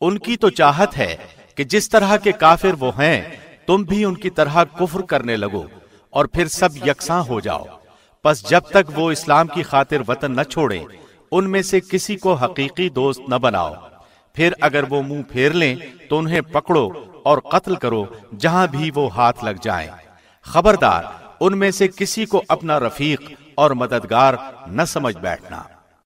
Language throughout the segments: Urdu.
ان کی تو چاہت ہے کہ جس طرح کے کافر وہ ہیں، تم بھی ان کی طرح کفر کرنے لگو اور پھر سب یکساں ہو جاؤ۔ پس جب تک وہ اسلام کی خاطر وطن نہ چھوڑیں، ان میں سے کسی کو حقیقی دوست نہ بناؤ۔ پھر اگر وہ منہ پھیر لیں، تو انہیں پکڑو اور قتل کرو جہاں بھی وہ ہاتھ لگ جائیں۔ خبردار، ان میں سے کسی کو اپنا رفیق اور مددگار نہ سمجھ بیٹھنا۔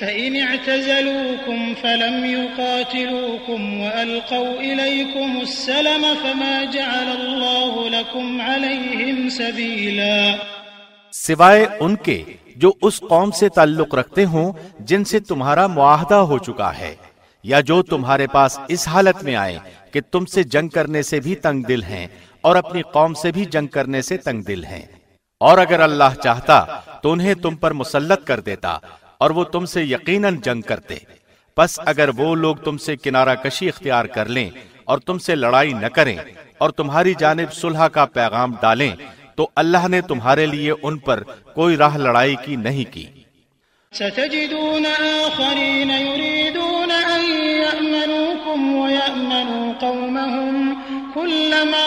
فإن اعتزلوكم فلم يقاتلوكم وألقوا إليكم السلم فما جعل الله لكم عليهم سبيلا. سوائے ان کے جو اس قوم سے تعلق رکھتے ہوں، جن سے تمہارا معاہدہ ہو چکا ہے، یا جو تمہارے پاس اس حالت میں آئے کہ تم سے جنگ کرنے سے بھی تنگ دل ہیں اور اپنی قوم سے بھی جنگ کرنے سے تنگ دل ہیں۔ اور اگر اللہ چاہتا تو انہیں تم پر مسلط کر دیتا اور وہ تم سے یقیناً جنگ کرتے۔ پس اگر وہ لوگ تم سے کنارہ کشی اختیار کر لیں اور تم سے لڑائی نہ کریں اور تمہاری جانب صلح کا پیغام ڈالیں، تو اللہ نے تمہارے لیے ان پر کوئی راہ لڑائی کی نہیں کی۔ ستجدون آخرين يريدون أن يأمنوكم ويأمنوا قومهم كلما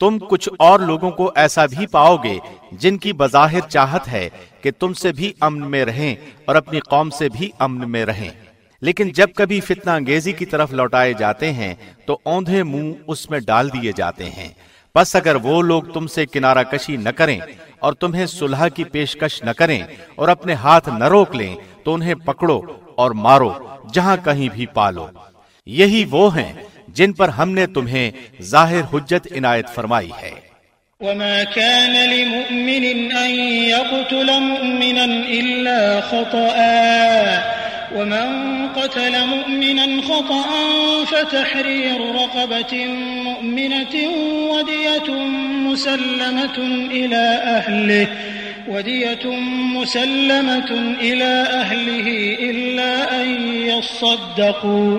تم کچھ اور لوگوں کو ایسا بھی پاؤ گے جن کی بظاہر چاہت ہے کہ تم سے بھی امن میں رہیں اور اپنی قوم سے بھی امن میں رہیں۔ لیکن جب کبھی فتنہ انگیزی کی طرف لوٹائے جاتے ہیں تو اوندھے منہ اس میں ڈال دیے جاتے ہیں۔ بس اگر وہ لوگ تم سے کنارہ کشی نہ کریں اور تمہیں صلح کی پیشکش نہ کریں اور اپنے ہاتھ نہ روک لیں تو انہیں پکڑو اور مارو جہاں کہیں بھی پالو۔ یہی وہ ہیں جن پر ہم نے تمہیں ظاہر حجت عنایت فرمائی ہے۔ وما كان لمؤمن أن يقتل مؤمنا إلا خطأ ومن قتل مؤمنا خطأ فتحرير رقبة مؤمنة ودية مسلمة إلى أهله ودية مسلمة إلى أهله إلا أن يصدقوا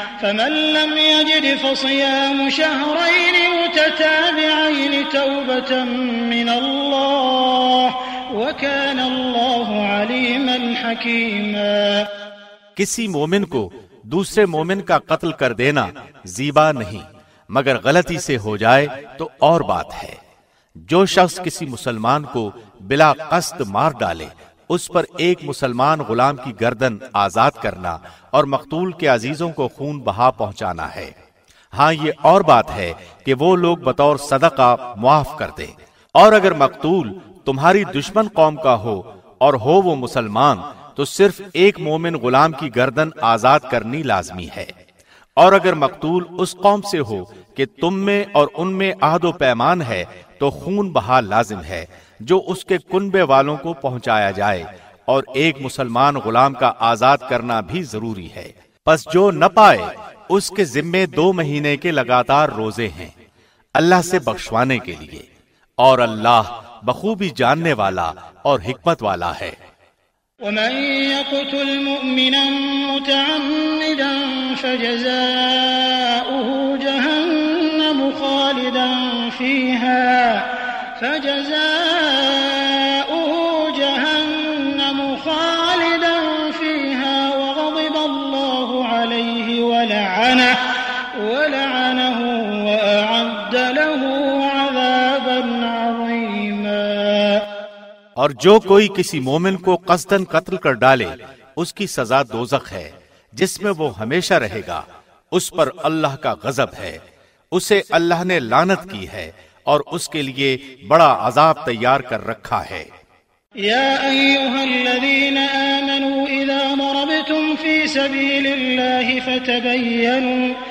فمن لم يجد فصيام شهرين متتابعين توبة من الله وكان الله عليما حكيما کسی مومن کو دوسرے مومن کا قتل کر دینا زیبا نہیں، مگر غلطی سے ہو جائے تو اور بات ہے۔ جو شخص کسی مسلمان کو بلا قصد مار ڈالے اس پر ایک مسلمان غلام کی گردن آزاد کرنا اور مقتول کے عزیزوں کو خون بہا پہنچانا ہے۔ ہاں یہ اور بات ہے کہ وہ لوگ بطور صدقہ معاف کر دے اور اگر مقتول تمہاری دشمن قوم کا ہو اور ہو وہ مسلمان، تو صرف ایک مومن غلام کی گردن آزاد کرنی لازمی ہے۔ اور اگر مقتول اس قوم سے ہو کہ تم میں اور ان میں عہد و پیمان ہے، تو خون بہا لازم ہے۔ جو اس کے کنبے والوں کو پہنچایا جائے اور ایک مسلمان غلام کا آزاد کرنا بھی ضروری ہے۔ پس جو نہ پائے، اس کے ذمے دو مہینے کے لگاتار روزے ہیں۔ اللہ سے بخشوانے کے لیے۔ اور اللہ بخوبی جاننے والا اور حکمت والا ہے۔ ومن يقتل مؤمنا متعمدا فجزاؤه جهنم خالدا فيها۔ فجزاؤه اور جو کوئی کسی مومن کو قصدن قتل کر ڈالے، اس کی سزا دوزخ ہے، جس میں وہ ہمیشہ رہے گا۔ اس پر اللہ کا غضب ہے۔ اسے اللہ نے لانت کی ہے اور اس کے لیے بڑا عذاب تیار کر رکھا ہے۔ يا أيها الذين آمنوا إذا ضربتم في سبيل الله فتبينوا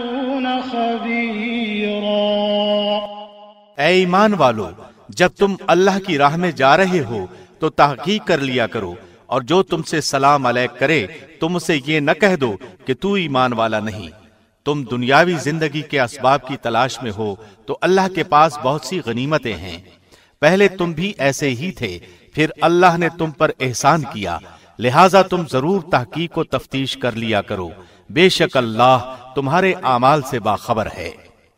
اے ایمان والو، جب تم اللہ کی راہ میں جا رہے ہو، تو تحقیق کر لیا کرو، اور جو تم سے سلام علیک کرے، تم اسے یہ نہ کہہ دو کہ تو ایمان والا نہیں۔ تم دنیاوی زندگی کے اسباب کی تلاش میں ہو، تو اللہ کے پاس بہت سی غنیمتیں ہیں۔ پہلے تم بھی ایسے ہی تھے، پھر اللہ نے تم پر احسان کیا۔ لہٰذا تم ضرور تحقیق و تفتیش کر لیا کرو۔ بے شک اللہ تمہارے اعمال سے باخبر ہے۔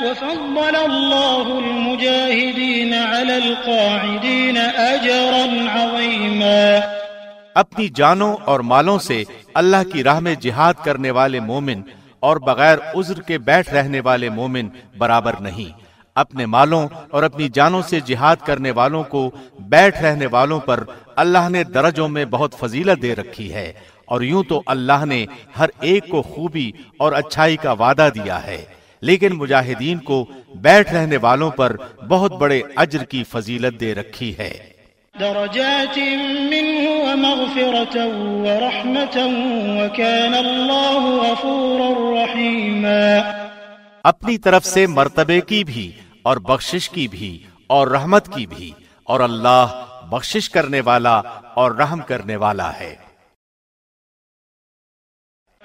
وفضل الله المجاهدين على القاعدين أجرا عظيما. اپنی جانوں اور مالوں سے اللہ کی راہ میں جہاد کرنے والے مومن اور بغیر عذر کے بیٹھ رہنے والے مومن برابر نہیں۔ اپنے مالوں اور اپنی جانوں سے جہاد کرنے والوں کو بیٹھ رہنے والوں پر اللہ نے درجوں میں بہت فضیلت دے رکھی ہے۔ اور یوں تو اللہ نے ہر ایک کو خوبی اور اچھائی کا وعدہ دیا ہے۔ لیکن مجاہدین کو بیٹھ رہنے والوں پر بہت بڑے اجر کی فضیلت دے رکھی ہے۔ درجات منه ومغفرة ورحمة وكان الله غفورا رحيما۔ اپنی طرف سے مرتبے کی بھی اور بخشش کی بھی اور رحمت کی بھی اور اللہ بخشش کرنے والا اور رحم کرنے والا ہے۔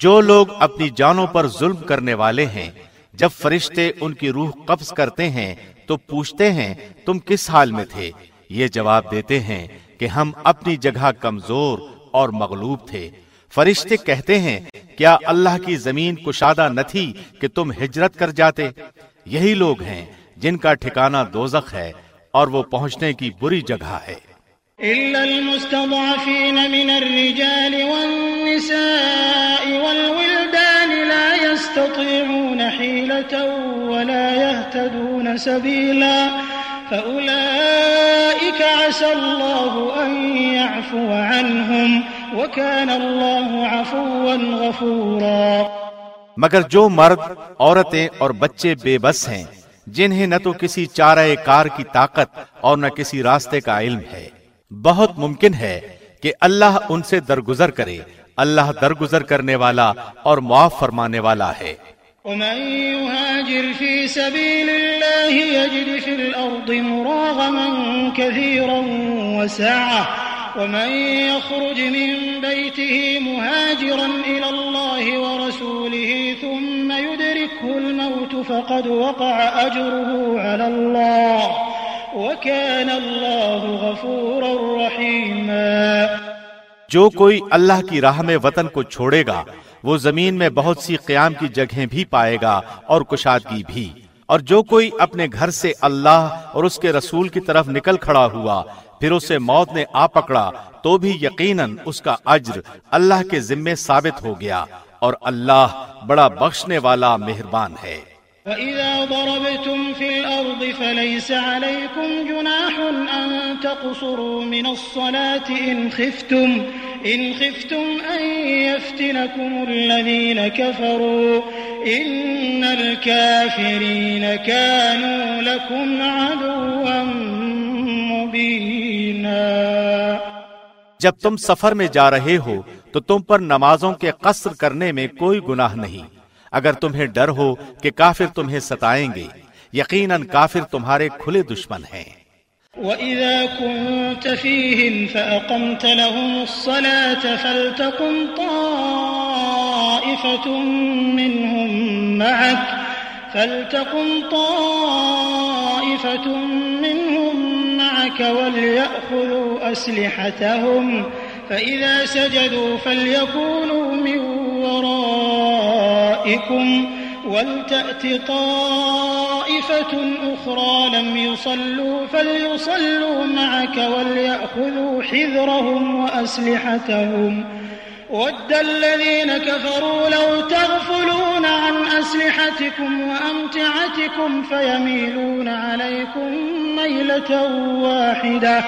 جو لوگ اپنی جانوں پر ظلم کرنے والے ہیں، جب فرشتے ان کی روح قبض کرتے ہیں، تو پوچھتے ہیں، تم کس حال میں تھے؟ یہ جواب دیتے ہیں کہ ہم اپنی جگہ کمزور اور مغلوب تھے۔ فرشتے کہتے ہیں، کیا اللہ کی زمین کشادہ نہ تھی کہ تم ہجرت کر جاتے؟ یہی لوگ ہیں جن کا ٹھکانہ دوزخ ہے اور وہ پہنچنے کی بری جگہ ہے۔ إلا المستضعفين من الرجال والنساء والولدان لا يستطيعون حيلة ولا يهتدون سبيلا فأولئك عسى الله أن يعفو عنهم وكان الله عفوا غفورا مگر جو مرد، عورتیں اور بچے بے بس ہیں، جنہیں نہ تو کسی چارہ کار کی طاقت اور نہ کسی راستے کا علم ہے۔ بہت ممکن ہے کہ اللہ ان سے درگزر کرے۔ اللہ درگزر کرنے والا اور معاف فرمانے والا ہے۔ ومن يهاجر في سبيل الله يجد في الأرض مراغما كثيرا وسعة۔ ومن يخرج من بيته مهاجرا إلى الله ورسوله ثم يدركه الموت فقد وقع أجره على الله۔ وكان الله جو کوئی اللہ کی راہ میں وطن کو چھوڑے گا، وہ زمین میں بہت سی قیام کی جگہیں بھی پائے گا اور کشادگی بھی۔ اور جو کوئی اپنے گھر سے اللہ اور اس کے رسول کی طرف نکل کھڑا ہوا، پھر اسے موت نے آ پکڑا، تو بھی یقیناً اس کا اجر اللہ کے ذمے ثابت ہو گیا۔ اور اللہ بڑا بخشنے والا مہربان ہے۔ وَإِذَا ضَرَبْتُمْ فِي الْأَرْضِ فَلَيْسَ عَلَيْكُمْ جُنَاحٌ أَن تَقْصُرُوا مِنَ الصَّلَاةِ إِنْ خِفْتُمْ إِنْ خِفْتُمْ أَن يَفْتِنَكُمُ الَّذِينَ كَفَرُوا. إِنَّ الْكَافِرِينَ كَانُوا لَكُمْ عَدُوًّا مُبِينًا. جب تم سفر میں جا رہے ہو تو تم پر نمازوں کے قصر کرنے میں کوئی گناہ نہیں۔ اگر تمہیں ڈر ہو کہ کافر تمہیں ستائیں گے، یقیناً کافر تمہارے کھلے دشمن ہیں۔ وَإِذَا كُنْتَ فِيهِمْ فَأَقَمْتَ لَهُمُ الصَّلَاةَ فَلْتَقُمْ طَائِفَةٌ مِّنْهُمْ مَعَكَ، فَلْتَقُمْ طَائِفَةٌ مِّنْهُمْ مَعَكَ وَلْيَأْخُذُوا أَسْلِحَتَهُمْ، فَإِذَا سَجَدُوا فَلْيَكُونُوا مِنْ ورائكم ولتأت طائفة أخرى لم يصلوا فليصلوا معك وليأخذوا حذرهم وأسلحتهم ود الذين كفروا لو تغفلون عن أسلحتكم وأمتعتكم فيميلون عليكم ميلة واحدة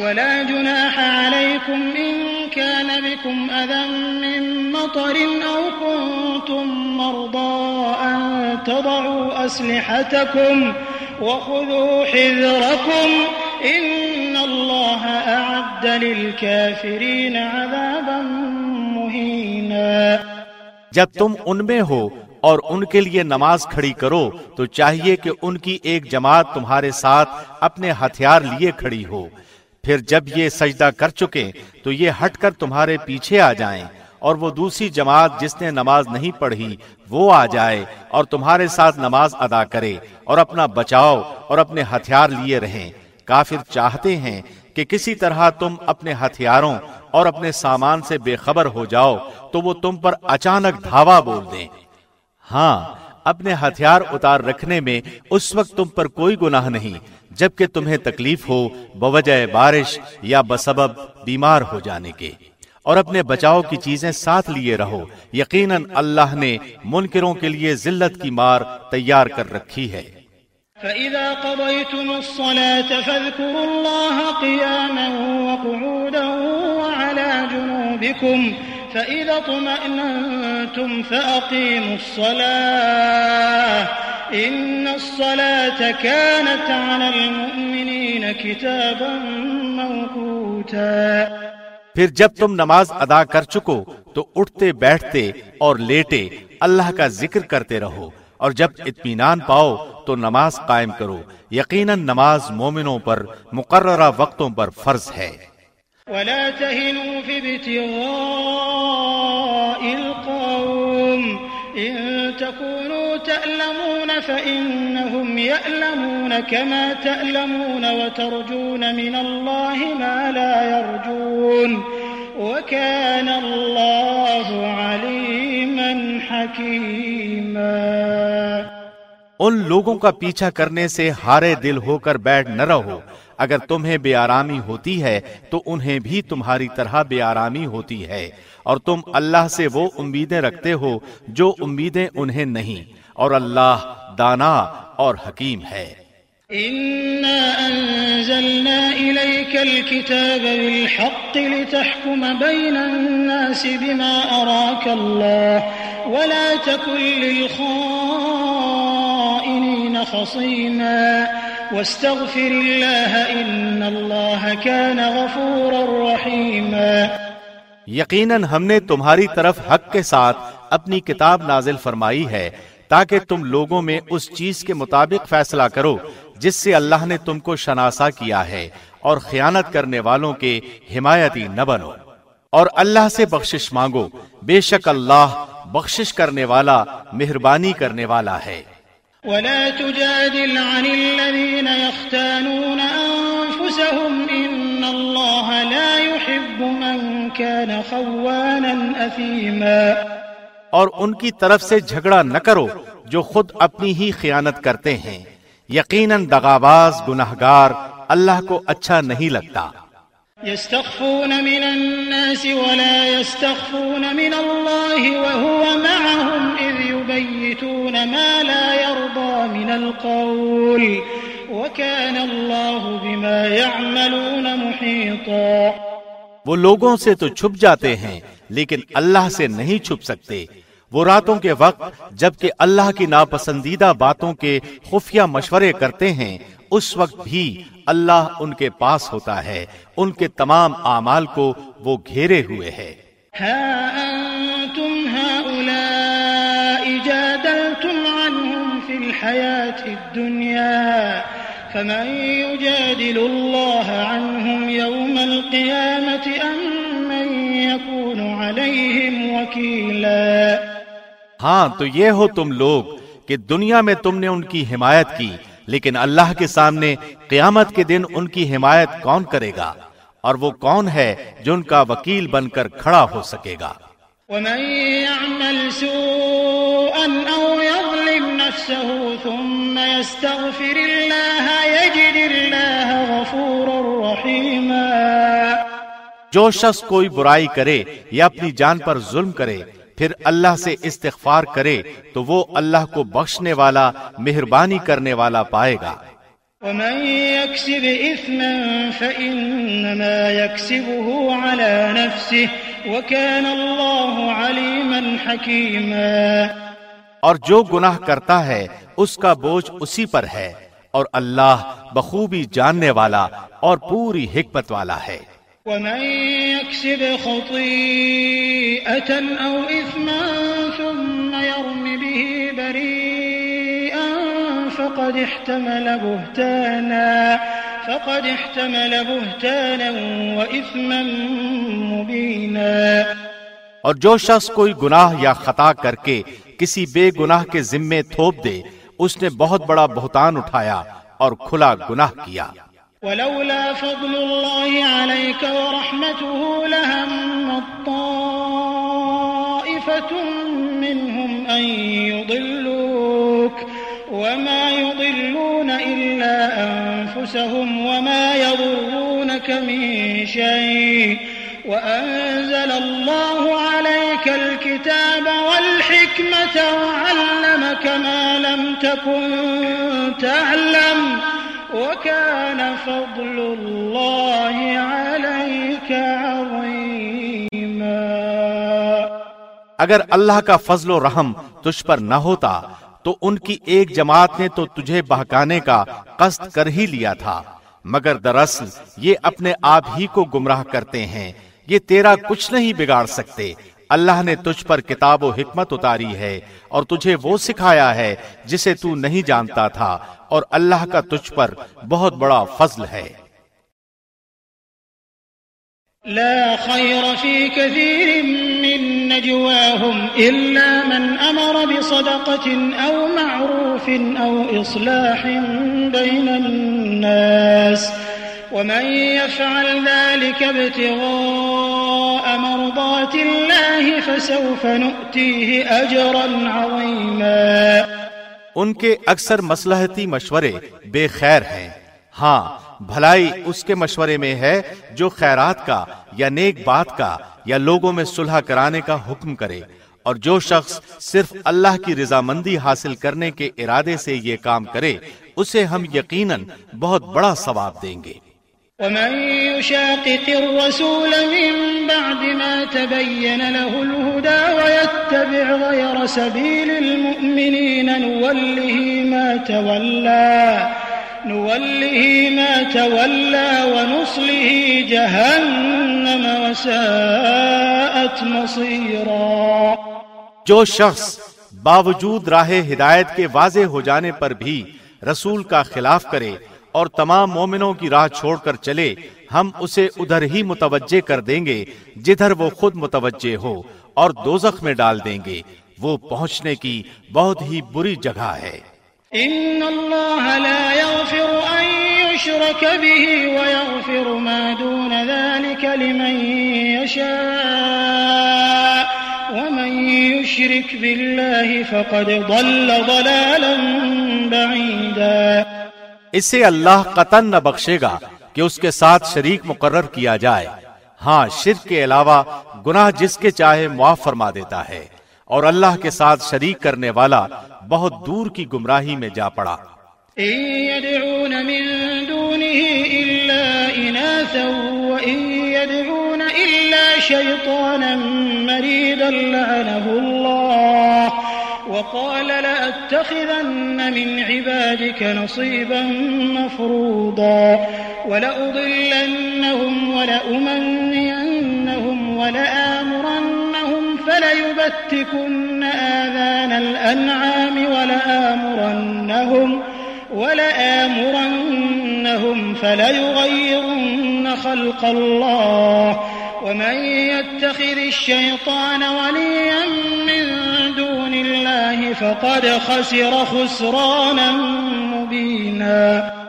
ولا جناح عليكم إن كان بكم أذى من مطر أو كنتم مرضى أن تضعوا أسلحتكم وخذوا حذركم إن الله أعد للكافرين عذابا مهينا. جب تم ان میں ہو اور ان کے لیے نماز کھڑی کرو، تو چاہیے کہ ان کی ایک جماعت تمہارے ساتھ اپنے ہتھیار لیے کھڑی ہو۔ پھر جب یہ سجدہ کر چکے تو یہ ہٹ کر تمہارے پیچھے آ جائیں اور وہ دوسری جماعت جس نے نماز نہیں پڑھی وہ آ جائے اور تمہارے ساتھ نماز ادا کرے اور اپنا بچاؤ اور اپنے ہتھیار لیے رہیں۔ کافر چاہتے ہیں کہ کسی طرح تم اپنے ہتھیاروں اور اپنے سامان سے بے خبر ہو جاؤ تو وہ تم پر اچانک دھاوا بول دیں۔ ہاں اپنے ہتھیار اتار رکھنے میں اس وقت تم پر کوئی گناہ نہیں۔ جبکہ تمہیں تکلیف ہو، بوجہ بارش یا بسبب بیمار ہو جانے کے۔ اور اپنے بچاؤ کی چیزیں ساتھ لیے رہو۔ یقیناً اللہ نے منکروں کے لیے ذلت کی مار تیار کر رکھی ہے۔ فَإِذَا قَضَيْتُمُ الصَّلَاةَ فَاذْكُرُوا اللَّهَ قِيَامًا وَقُعُودًا وَعَلَى جُنُوبِكُمْ فإذا طمأننتم فأقيموا الصلاة إن الصلاة كانت على المؤمنين كتابا موقوتا پھر جب تم نماز ادا کر چکو تو اٹھتے، بیٹھتے اور لیٹے اللہ کا ذکر کرتے رہو۔ اور جب اطمینان پاؤ تو نماز قائم کرو۔ یقیناً نماز مومنوں پر مقررہ وقتوں پر فرض ہے۔ ولا تهنوا في ابتغاء القوم. إن تكونوا تألمون فإنهم يألمون كما تألمون وترجون من الله ما لا يرجون. وكان الله عليما حكيما. ان لوگوں کا پیچھا کرنے سے ہارے دل ہو کر بیٹھ نہ رہو۔ اگر تمہیں بے آرامی ہوتی ہے، تو انہیں بھی تمہاری طرح بے آرامی ہوتی ہے۔ اور تم اللہ سے وہ امیدیں رکھتے ہو جو امیدیں انہیں نہیں۔ اور اللہ دانا اور حکیم ہے۔ إنا أنزلنا إليك الكتاب بالحق لتحكم بين الناس بما أراك الله ولا تكن للخائنين واستغفر الله إن الله كان غفورا رحيما. یقیناً ہم نے تمہاری طرف حق کے ساتھ اپنی کتاب نازل فرمائی ہے، تاکہ تم لوگوں میں اس چیز کے مطابق فیصلہ کرو جس سے اللہ نے تم کو شناسا کیا ہے اور خیانت کرنے والوں کے حمایتی نہ بنو۔ اور اللہ سے بخشش مانگو، بے شک اللہ بخشش کرنے والا، مہربانی کرنے والا ہے۔ ولا تجادل عن الذين يختانون أنفسهم إن الله لا يحب من كان خوانا أثيما اور ان کی طرف سے جھگڑا نہ کرو جو خود اپنی ہی خیانت کرتے ہیں۔ یقیناً دغاباز گناہگار اللہ کو اچھا نہیں لگتا۔ يستخفون من الناس ولا يستخفون من الله وهو معهم إذ يبيتون ما لا من القول وكان الله بما يعملون محيطا وہ لوگوں سے تو چھپ جاتے ہیں لیکن اللہ سے نہیں چھپ سکتے۔ وہ راتوں کے وقت جبکہ اللہ کی ناپسندیدہ باتوں کے خفیہ مشورے کرتے ہیں اس وقت بھی اللہ ان کے پاس ہوتا ہے۔ ان کے تمام اعمال کو وہ گھیرے ہوئے ہے فمن يجادل الله عنهم يوم القيامة أم من يكون عليهم وكيلا. ہاں تو یہ ہو تم لوگ کہ دنیا میں تم نے ان کی حمایت کی لیکن اللہ کے سامنے قیامت کے دن ان کی حمایت کون کرے گا؟ اور وہ کون ہے جو ان کا وکیل بن کر کھڑا ہو سکے گا؟ ومن يعمل سوءا او يظلم نفسه ثم يستغفر الله يجد الله غفورا رحيما. جو شخص کوئی برائی کرے یا اپنی جان پر ظلم کرے پھر اللہ سے استغفار کرے تو وہ اللہ کو بخشنے والا مہربانی کرنے والا پائے گا۔ ومن يكسب إثما فإنما يكسبه على نفسه وكان الله عليما حكيما. اور جو گناہ کرتا ہے اس کا بوجھ اسی پر ہے۔ اور اللہ بخوبی جاننے والا اور پوری حکمت والا ہے۔ ومن يكسب خطيئة أو إثما ثم يرم به بريئا فقد احتمل بهتانا فقد احتمل بهتانا وإثما مبينا۔ اور جو شخص کوئی گناہ یا خطا کر کے کسی بے گناہ کے ذمے تھوپ دے، اس نے بہت بڑا بہتان اٹھایا اور کھلا گناہ کیا۔ ولولا فضل الله عليك ورحمته لهم الطائفة منهم أن يضلوك وما يضلون إلا أنفسهم وما يضرونك من شيء وأنزل الله عليك الكتاب والحكمة وعلمك ما لم تكن تعلم وكان فضل الله عليك عظيما. اگر اللہ کا فضل و رحم تجھ پر نہ ہوتا، تو ان کی ایک جماعت نے تو تجھے بہکانے کا قصد کر ہی لیا تھا۔ مگر دراصل یہ اپنے آپ ہی کو گمراہ کرتے ہیں۔ یہ تیرا کچھ نہیں بگاڑ سکتے۔ اللہ نے تجھ پر کتاب و حکمت اتاری ہے اور تجھے وہ سکھایا ہے جسے تو نہیں جانتا تھا اور اللہ کا تجھ پر بہت بڑا فضل ہے۔ لا خير في كثير من نجواهم إلا من أمر بصدقة أو معروف أو إصلاح بين الناس۔ ومن يفعل ذلك ابتغاء مرضات الله فسوف نؤتيه أجرا عظيما. ان کے اکثر مسلحتی مشورے بے خیر ہیں۔ ہاں بھلائی اس کے مشورے میں ہے جو خیرات کا یا نیک بات کا یا لوگوں میں صلح کرانے کا حکم کرے۔ اور جو شخص صرف اللہ کی رضامندی حاصل کرنے کے ارادے سے یہ کام کرے، اسے ہم یقیناً بہت بڑا ثواب دیں گے۔ ومن يشاقق الرسول من بعد ما تبين له الهدى ويتبع غير سبيل المؤمنين نوله ما تولى، نوله ما تولى ونصله جهنم وساءت مصيرا۔ جو شخص باوجود راہ ہدایت کے واضح ہو جانے پر بھی رسول کا خلاف کرے اور تمام مومنوں کی راہ چھوڑ کر چلے، ہم اسے ادھر ہی متوجہ کر دیں گے، جدھر وہ خود متوجہ ہو اور دوزخ میں ڈال دیں گے۔ وہ پہنچنے کی بہت ہی بری جگہ ہے۔ ان اللہ لا يغفر ان يشرك به ويغفر ما دون ذلك لمن يشاء ومن يشرك بالله فقد ضل ضلالا بعيدا اسے اللہ قطن نہ بخشے گا کہ اس کے ساتھ شریک مقرر کیا جائے۔ ہاں شرک کے علاوہ گناہ جس کے چاہے معاف فرما دیتا ہے۔ اور اللہ کے ساتھ شریک کرنے والا بہت دور کی گمراہی میں جا پڑا۔ شيطانا مريدا لعنه الله وقال لأتخذن من عبادك نصيبا مفروضا ولأضلنهم ولأمنينهم ولآمرنهم فليبتكن آذان الأنعام ولآمرنهم ولآمرنهم فليغيرن خلق الله ومن يتخذ الشيطان وليا من فقد خسر خسرانا مبينا۔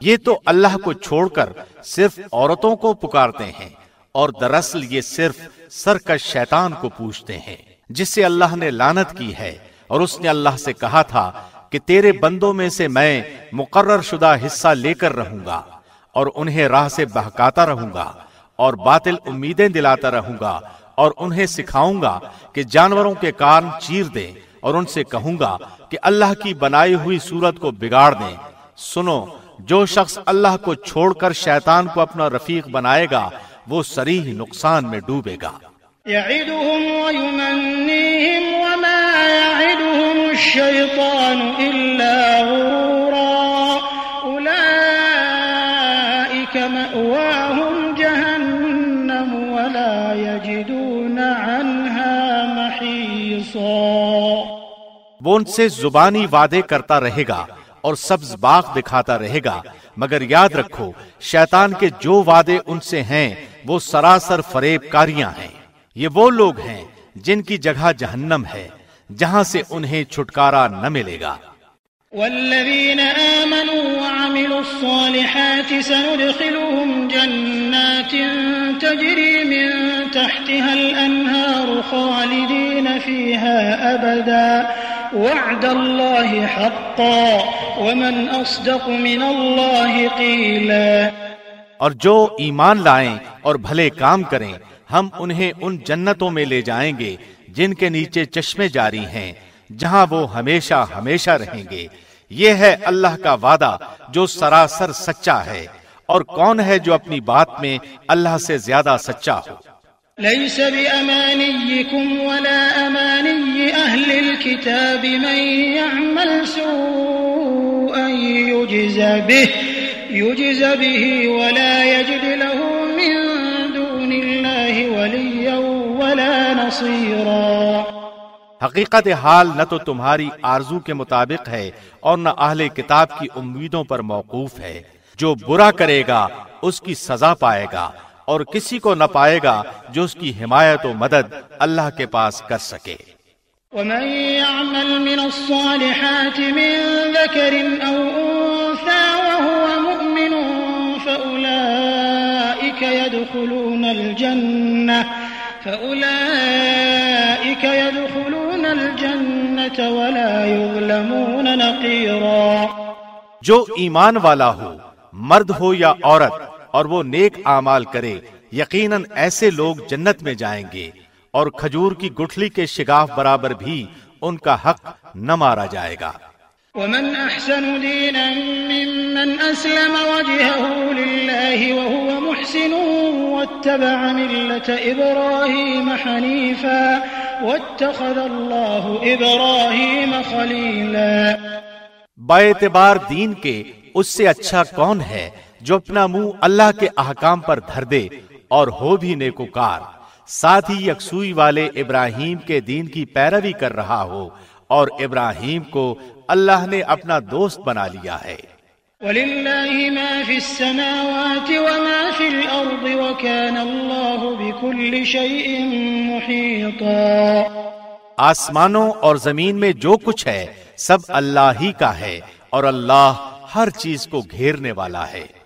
یہ تو اللہ کو چھوڑ کر صرف عورتوں کو پکارتے ہیں اور دراصل یہ صرف سرکش شیطان کو پوچھتے ہیں، جس سے اللہ نے لانت کی ہے۔ اور اس نے اللہ سے کہا تھا کہ تیرے بندوں میں سے میں مقرر شدہ حصہ لے کر رہوں گا اور انہیں راہ سے بہکاتا رہوں گا اور باطل امیدیں دلاتا رہوں گا اور انہیں سکھاؤں گا کہ جانوروں کے کان چیر دیں۔ اور ان سے کہوں گا کہ اللہ کی بنائی ہوئی صورت کو بگاڑ دیں۔ سنو، جو شخص اللہ کو چھوڑ کر شیطان کو اپنا رفیق بنائے گا، وہ سریح نقصان میں ڈوبے گا۔ يعدهم ويمنيهم وما يعدهم الشيطان إلا غرورا۔ أولئك مأواهم جهنم ولا يجدون عنها محيصا وہ ان سے زبانی وعدے کرتا رہے گا اور سبز باغ دکھاتا رہے گا۔ مگر یاد رکھو، شیطان کے جو وعدے ان سے ہیں، وہ سراسر فریب کاریاں ہیں۔ یہ وہ لوگ ہیں جن کی جگہ جہنم ہے، جہاں سے انہیں چھٹکارا نہ ملے گا۔ والذين آمنوا وعملوا الصالحات سندخلهم جنات تجري من تحتها الأنهار خالدين فيها أبدا وعد الله حقا ومن أصدق من الله قيلا. اور جو ایمان لائیں اور بھلے کام کریں، ہم انہیں ان جنتوں میں لے جائیں گے، جن کے نیچے چشمے جاری ہیں، جہاں وہ ہمیشہ ہمیشہ رہیں گے۔ یہ ہے اللہ کا وعدہ، جو سراسر سچا ہے۔ اور کون ہے جو اپنی بات میں اللہ سے زیادہ سچا ہو؟ ليس بأمانيكم ولا أماني أهل الكتاب من يعمل سوءا يجز به يجز به ولا يجد له من دون الله وليا ولا نصيرا۔ حقیقت حال نہ تو تمہاری آرزو کے مطابق ہے اور نہ اہل کتاب کی امیدوں پر موقوف ہے۔ جو برا کرے گا، اس کی سزا پائے گا۔ اور کسی کو نہ پائے گا جو اس کی حمایت و مدد اللہ کے پاس کر سکے۔ ومن يعمل من الصالحات من ذكر أو أنثى وهو مؤمن فأولئك يدخلون الجنة فأولئك يدخلون الجنة ولا يظلمون نقيرا۔ جو ایمان والا ہو مرد ہو یا عورت اور وہ نیک اعمال کرے یقیناً ایسے لوگ جنت میں جائیں گے۔ اور کھجور کی گٹھلی کے شگاف برابر بھی ان کا حق نہ مارا جائے گا۔ ومن أحسن دينا ممن أسلم وجهه لله وهو محسن واتبع ملة إبراهيم حنيفا واتخذ الله إبراهيم خليلا۔ با اعتبار دین کے اس سے اچھا کون ہے؟ جو اپنا منہ اللہ کے احکام پر دھر دے اور ہو بھی نیکوکار ساتھ ہی یکسوئی والے ابراہیم کے دین کی پیروی کر رہا ہو اور ابراہیم کو اللہ نے اپنا دوست بنا لیا ہے۔ وَلِلَّهِ مَا فِي السَّمَاوَاتِ وَمَا فِي الْأَرْضِ وَكَانَ اللَّهُ بِكُلِّ شَيْءٍ مُحِيطًا۔ آسمانوں اور زمین میں جو کچھ ہے سب اللہ ہی کا ہے اور اللہ ہر چیز کو گھیرنے والا ہے۔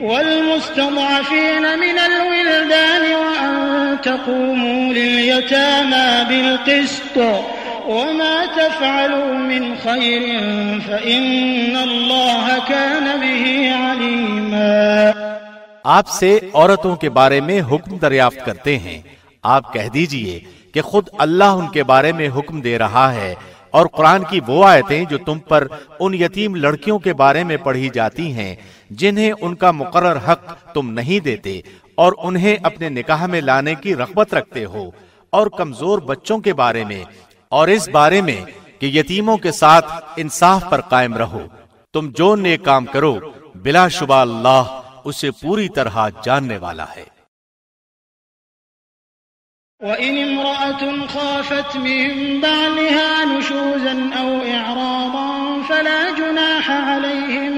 والمستضعفين من الولدان وأن تقوموا لليتامى بالقسط وما تفعلوا من خير فإن الله كان به عليما آپ سے عورتوں کے بارے میں حکم دریافت کرتے ہیں۔ آپ کہہ دیجیے کہ خود اللہ ان کے بارے میں حکم دے رہا ہے اور قرآن کی وہ آیتیں جو تم پر ان یتیم لڑکیوں کے بارے میں پڑھی جاتی ہیں۔ جنہیں ان کا مقرر حق تم نہیں دیتے اور انہیں اپنے نکاح میں لانے کی رغبت رکھتے ہو اور کمزور بچوں کے بارے میں اور اس بارے میں کہ یتیموں کے ساتھ انصاف پر قائم رہو۔ تم جو نیک کام کرو، بلا شبہ اللہ اسے پوری طرح جاننے والا ہے۔ وَإِنِ امْرَأَةٌ خَافَتْ مِن بَعْلِهَا نُشُوزًا أَوْ إِعْرَاضًا فَلَا جُنَاحَ عَلَيْهِمَا أَن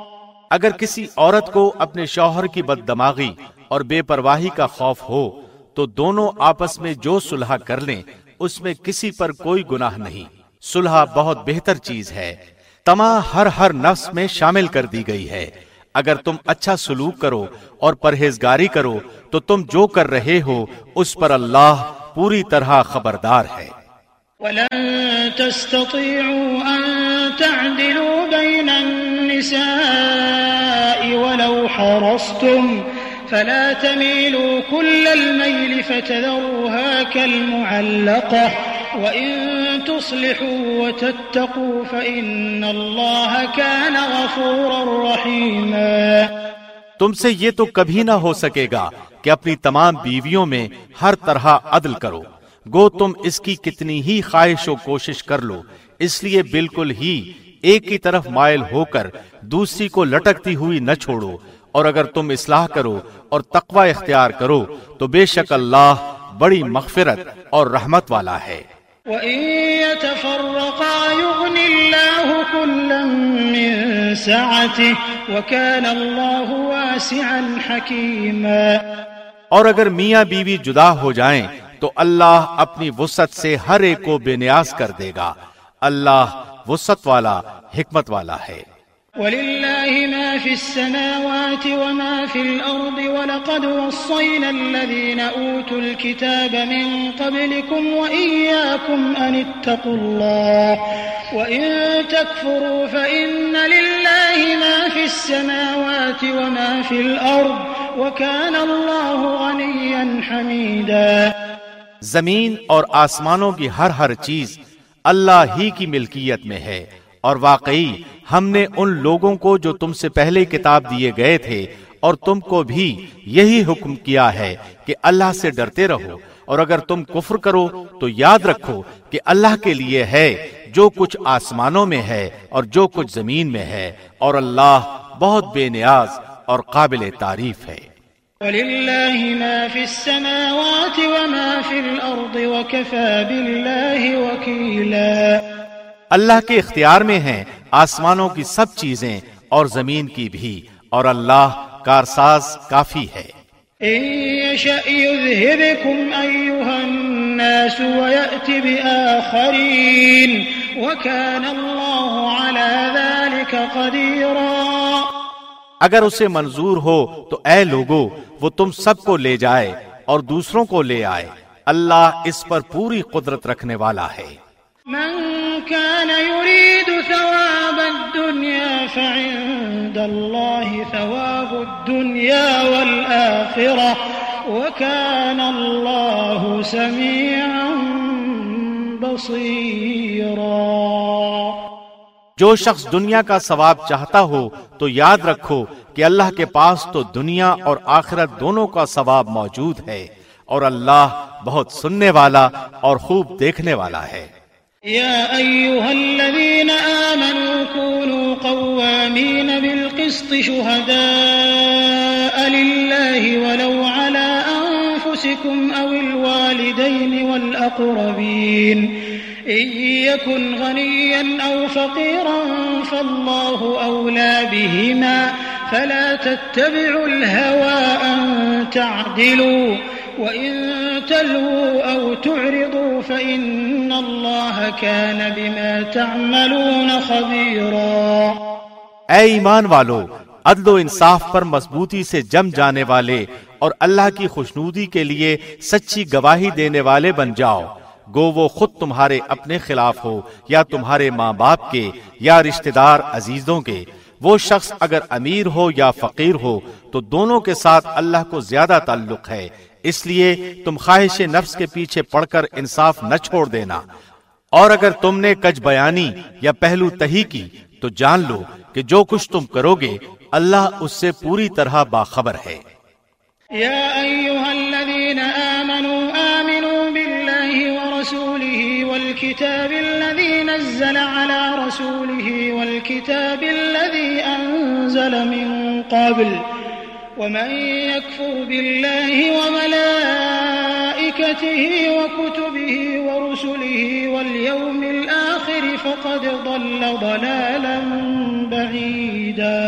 اگر کسی عورت کو اپنے شوہر کی بد دماغی اور بے پرواہی کا خوف ہو، تو دونوں آپس میں جو صلح کر لیں، اس میں کسی پر کوئی گناہ نہیں۔ صلح بہت بہتر چیز ہے۔ تما ہر ہر نفس میں شامل کر دی گئی ہے۔ اگر تم اچھا سلوک کرو اور پرہیزگاری کرو، تو تم جو کر رہے ہو، اس پر اللہ پوری طرح خبردار ہے۔ وَلَن تَسْتَطِيعُوا أَن تَعْدِلُوا بَيْنَ النِّسَاءِ وَلَوْ حَرَصْتُمْ فَلَا تَمِيلُوا كُلَّ الْمَيْلِ فَتَذَرُوهَا كَالْمُعَلَّقَةِ وَإِن تُصْلِحُوا وَتَتَّقُوا فَإِنَّ اللَّهَ كَانَ غَفُورًا رَحِيمًا تم سے یہ تو کبھی نہ ہو سکے گا کہ اپنی تمام بیویوں میں ہر طرح عدل کرو۔ گو تم اس کی کتنی ہی خواہش و کوشش کر لو۔ اس لیے بالکل ہی ایک کی طرف مائل ہو کر دوسری کو لٹکتی ہوئی نہ چھوڑو۔ اور اگر تم اصلاح کرو اور تقوی اختیار کرو تو بے شک اللہ بڑی مغفرت اور رحمت والا ہے۔ وَإِن يَتَفَرَّقَا يُغْنِ اللَّهُ كُلًّا مِّن سَعَتِهِ وَكَانَ اللَّهُ وَاسِعًا حَكِيمًا۔ اور اگر میاں بیوی جدا ہو جائیں تو اللہ اپنی وسط سے ہر ایک کو بے نیاز کر دے گا۔ اللہ وسط والا، حکمت والا ہے۔ ولله ما في السماوات وما في الأرض ولقد وصينا الذين أوتوا الكتاب من قبلكم وإياكم أن اتقوا الله وإن تكفروا فإن لله ما في السماوات وما في الأرض وكان الله غنيا حميدا زمین اور آسمانوں کی ہر ہر چیز اللہ ہی کی ملکیت میں ہے۔ اور واقعی ہم نے ان لوگوں کو جو تم سے پہلے کتاب دیے گئے تھے اور تم کو بھی یہی حکم کیا ہے کہ اللہ سے ڈرتے رہو۔ اور اگر تم کفر کرو تو یاد رکھو کہ اللہ کے لیے ہے جو کچھ آسمانوں میں ہے اور جو کچھ زمین میں ہے۔ اور اللہ بہت بے نیاز اور قابل تعریف ہے۔ وَلِلَّهِ مَا فِي السَّمَاوَاتِ وَمَا فِي الْأَرْضِ وَكَفَى بِاللَّهِ وَكِيلًا. اللہ کے اختیار میں ہیں آسمانوں کی سب چیزیں اور زمین کی بھی اور اللہ کارساز کافی ہے۔ اگر اسے منظور ہو تو اے لوگو، وہ تم سب کو لے جائے اور دوسروں کو لے آئے۔ اللہ اس پر پوری قدرت رکھنے والا ہے۔ من كان يريد ثواب الدنيا فعند الله ثواب الدنيا والآخرة وكان الله سميعا بصيرا جو شخص دنیا کا ثواب چاہتا ہو تو یاد رکھو کہ اللہ کے پاس تو دنیا اور آخرت دونوں کا ثواب موجود ہے اور اللہ بہت سننے والا اور خوب دیکھنے والا ہے۔ يا أيها الذين آمنوا كونوا قوامين بالقسط شهداء لله ولو على أنفسكم أو الوالدين والأقربين إن يكن غنيا أو فقيرا فالله أولى بهما فلا تتبعوا الهوى أن تعدلوا وإن تلووا أو تعرضوا فإن الله كان بما تعملون خبيرا. اے ایمان والو، عدل و انصاف پر مضبوطی سے جم جانے والے اور اللہ کی خوشنودی کے لیے سچی گواہی دینے والے بن جاؤ۔ گو وہ خود تمہارے اپنے خلاف ہو، یا تمہارے ماں باپ کے، یا رشتہ دار عزیزوں کے۔ وہ شخص اگر امیر ہو یا فقیر ہو، تو دونوں کے ساتھ اللہ کو زیادہ تعلق ہے۔ اس لیے تم خواہش نفس کے پیچھے پڑ کر انصاف نہ چھوڑ دینا۔ اور اگر تم نے کج بیانی یا پہلو تہی کی، تو جان لو کہ جو کچھ تم کرو گے، اللہ اس سے پوری طرح باخبر ہے۔ يا ورسوله والكتاب الذي نزل على رسوله والكتاب الذي أنزل من قبل ومن يكفر بالله وملائكته وكتبه ورسله واليوم الآخر فقد ضل ضلالا بعيدا.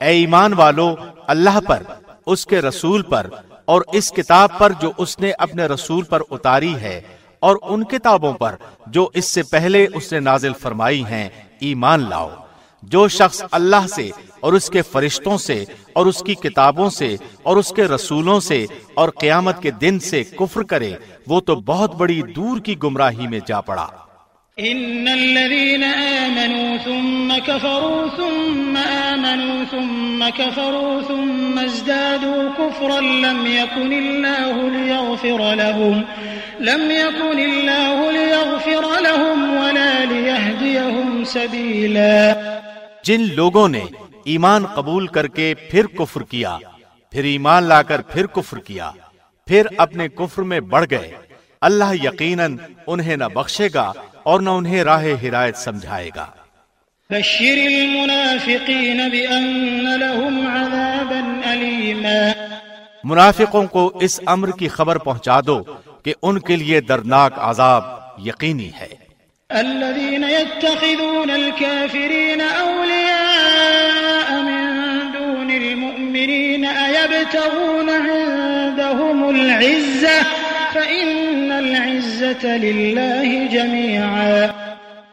اے ایمان والو، اللہ پر، اس کے رسول پر اور اس کتاب پر جو اس نے اپنے رسول پر اتاری ہے اور ان کتابوں پر جو اس سے پہلے اس نے نازل فرمائی ہیں، ایمان لاؤ۔ جو شخص اللہ سے اور اس کے فرشتوں سے اور اس کی کتابوں سے اور اس کے رسولوں سے اور قیامت کے دن سے کفر کرے، وہ تو بہت بڑی دور کی گمراہی میں جا پڑا۔ إن الذين آمنوا ثم كفروا ثم آمنوا ثم كفروا ثم ازدادوا كفرا لم يكن الله ليغفر لهم لم يكن الله ليغفر لهم ولا ليهديهم سبيلا جن لوگوں نے ایمان قبول کر کے پھر کفر کیا، پھر ایمان لا کر پھر کفر کیا، پھر اپنے کفر میں بڑھ گئے۔ اللہ یقیناً انہیں نہ بخشے گا اور نہ انہیں راہ ہدایت سمجھائے گا۔ بشر المنافقين بأن لهم عذابا منافقوں کو اس امر کی خبر پہنچا دو کہ ان کے لیے دردناک عذاب یقینی ہے۔ الذين يتخذون الكافرين أولياء من دون المؤمنين أيبتغون عندهم العزة؟ فإن جميعا۔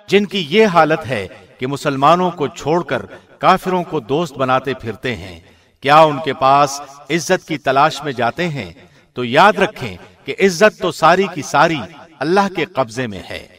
جن کی یہ حالت ہے کہ مسلمانوں کو چھوڑ کر کافروں کو دوست بناتے پھرتے ہیں، کیا ان کے پاس عزت کی تلاش میں جاتے ہیں؟ تو یاد رکھیں کہ عزت تو ساری کی ساری اللہ کے قبضے میں ہے۔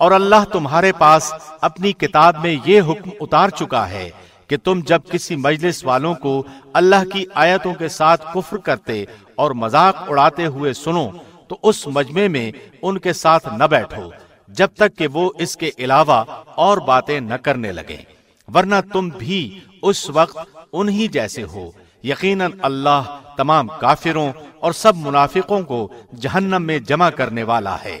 اور اللہ تمہارے پاس اپنی کتاب میں یہ حکم اتار چکا ہے کہ تم جب کسی مجلس والوں کو اللہ کی آیتوں کے ساتھ کفر کرتے اور مذاق اڑاتے ہوئے سنو، تو اس مجمع میں ان کے ساتھ نہ بیٹھو، جب تک کہ وہ اس کے علاوہ اور باتیں نہ کرنے لگے ورنہ تم بھی اس وقت انہی جیسے ہو۔ یقیناً اللہ تمام کافروں اور سب منافقوں کو جہنم میں جمع کرنے والا ہے۔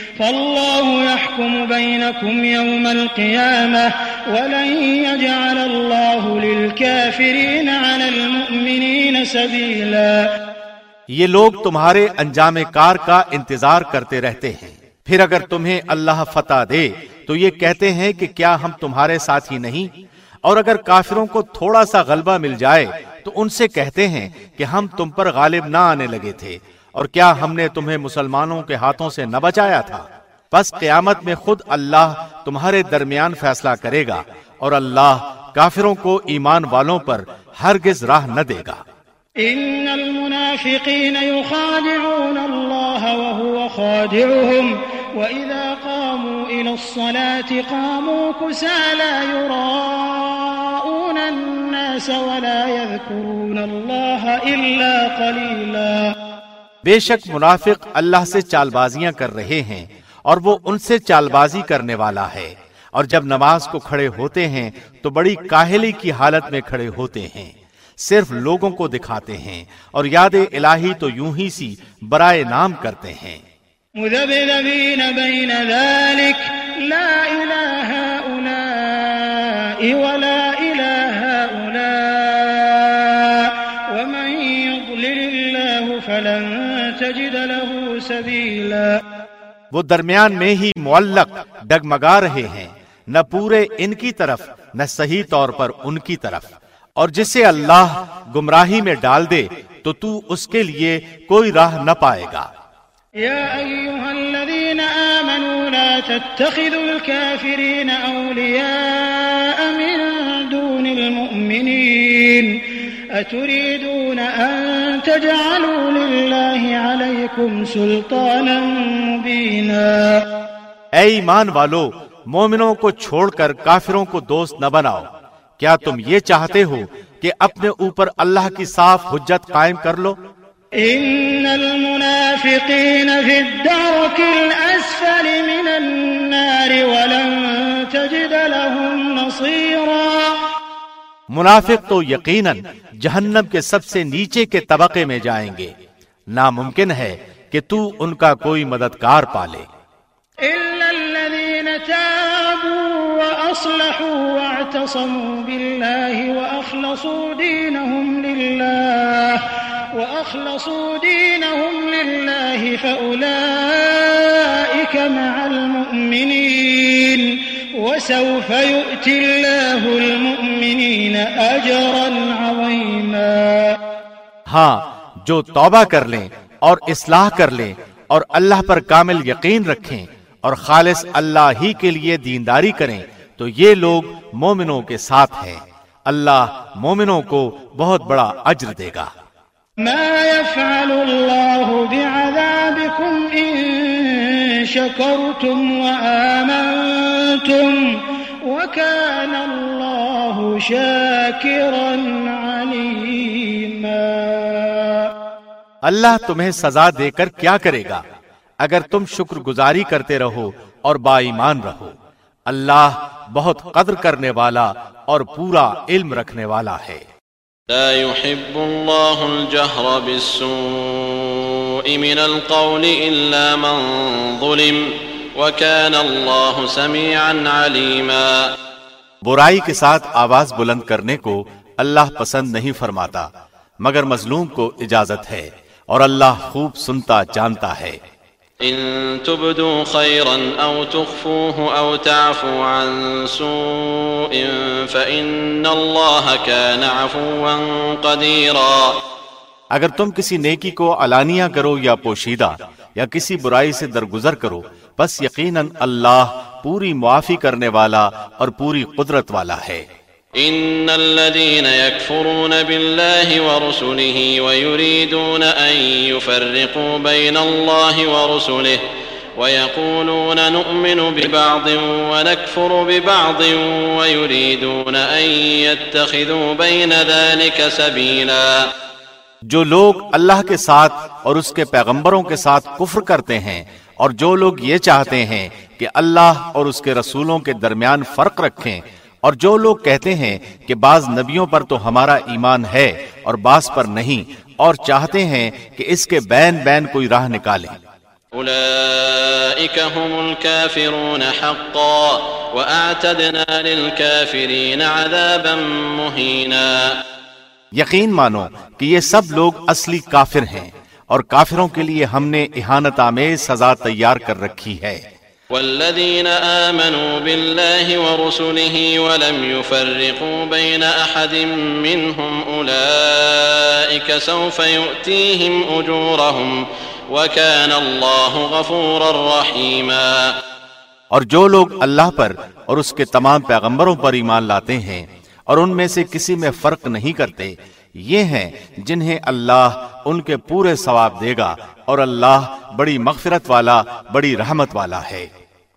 فالله يحكم بينكم يوم القيامة ولن يجعل الله للكافرين على المؤمنين سبيلا یہ لوگ تمہارے انجام کار کا انتظار کرتے رہتے ہیں۔ پھر اگر تمہیں اللہ فتح دے، تو یہ کہتے ہیں کہ کیا ہم تمہارے ساتھ ہی نہیں؟ اور اگر کافروں کو تھوڑا سا غلبہ مل جائے، تو ان سے کہتے ہیں کہ ہم تم پر غالب نہ آنے لگے تھے۔ اور کیا ہم نے تمہیں مسلمانوں کے ہاتھوں سے نہ بچایا تھا؟ بس قیامت میں خود اللہ تمہارے درمیان فیصلہ کرے گا اور اللہ کافروں کو ایمان والوں پر ہرگز راہ نہ دے گا۔ ان المنافقين يخادعون الله وهو خادعهم واذا قاموا الى الصلاه قاموا كسالى يراءون الناس ولا يذكرون الله الا قليلا۔ بے شک منافق اللہ سے چال بازیاں کر رہے ہیں اور وہ ان سے چال بازی کرنے والا ہے اور جب نماز کو کھڑے ہوتے ہیں تو بڑی کاہلی کی حالت میں کھڑے ہوتے ہیں صرف لوگوں کو دکھاتے ہیں اور یاد الہی تو یوں ہی سی برائے نام کرتے ہیں۔ مذبذبین بین ذلك لا الہ اولئے ولا الہ اولئے ومن يضلل اللہ فلن سبیلا۔ وہ درمیان میں ہی معلق ڈگمگا رہے ہیں نہ پورے ان کی طرف نہ صحیح طور پر ان کی طرف۔ اور جسے اللہ گمراہی میں ڈال دے تو تو اس کے لیے کوئی راہ نہ پائے گا۔ یا ایوہا الذین آمنوا لا تتخذوا الكافرین اولیاء من دون المؤمنین۔ اتریدون ان تجعلوا للہ علیکم سلطانا مبینا اے ایمان والو مومنوں کو چھوڑ کر کافروں کو دوست نہ بناؤ۔ کیا تم یہ چاہتے ہو کہ اپنے اوپر اللہ کی صاف حجت قائم کر لو؟ ان المنافقین فی الدرک الاسفل من النار ولن تجد لهم نصیرا منافق تو یقیناً جہنم کے سب سے نیچے کے طبقے میں جائیں گے۔ ناممکن ہے کہ تو ان کا کوئی مددگار پالے۔ واعتصموا بالله دينهم لله دينهم لله مع المؤمنين، وسوف يؤتي الله المؤمنين اجرا عظيما ہاں جو توبہ کر لیں اور اصلاح کر لیں اور اللہ پر کامل یقین رکھیں اور خالص اللہ ہی کے لیے دینداری کریں، تو یہ لوگ مومنوں کے ساتھ ہیں۔ اللہ مومنوں کو بہت بڑا اجر دے گا۔ ما يفعل الله بعذابكم إن شكرتم وآمنتم وكان الله شاكرا عليما اللہ تمہیں سزا دے کر کیا کرے گا؟ اگر تم شکر گزاری کرتے رہو اور با ایمان رہو اللہ بہت قدر کرنے والا اور پورا علم رکھنے والا ہے۔ لا يحب الله الجهر بالسوء من القول إلا من ظلم وكان الله سميعا عليما۔ برائی کے ساتھ آواز بلند کرنے کو اللہ پسند نہیں فرماتا مگر مظلوم کو اجازت ہے۔ اور اللہ خوب سنتا جانتا ہے۔ إن تبدوا خيرا أو تخفوه أو تعفوا عن سوء فإن الله كان عفوا قديرا اگر تم کسی نیکی کو علانیہ کرو یا پوشیدہ یا کسی برائی سے درگزر کرو بس یقیناً اللہ پوری معافی کرنے والا اور پوری قدرت والا ہے۔ إن الذين يكفرون بالله ورسله ويريدون أن يفرقوا بين الله ورسله ويقولون نؤمن ببعض ونكفر ببعض ويريدون أن يتخذوا بين ذلك سبيلا جو لوگ اللہ کے ساتھ اور اس کے پیغمبروں کے ساتھ کفر کرتے ہیں اور جو لوگ یہ چاہتے ہیں کہ اللہ اور اس کے رسولوں کے درمیان فرق رکھیں اور جو لوگ کہتے ہیں کہ بعض نبیوں پر تو ہمارا ایمان ہے اور بعض پر نہیں اور چاہتے ہیں کہ اس کے بین بین کوئی راہ نکالیں۔ هم الكافرون حقا للكافرين عذابا یقین مانو کہ یہ سب لوگ اصلی کافر ہیں اور کافروں کے لیے ہم نے احانت آمیز سزا تیار کر رکھی ہے۔ والذين آمنوا بالله ورسله ولم يفرقوا بين أحد منهم أولئك سوف يؤتيهم أجورهم وكان الله غفورا رحيما اور جو لوگ اللہ پر اور اس کے تمام پیغمبروں پر ایمان لاتے ہیں اور ان میں سے کسی میں فرق نہیں کرتے، یہ ہیں جنہیں اللہ ان کے پورے ثواب دے گا اور اللہ بڑی مغفرت والا، بڑی رحمت والا ہے۔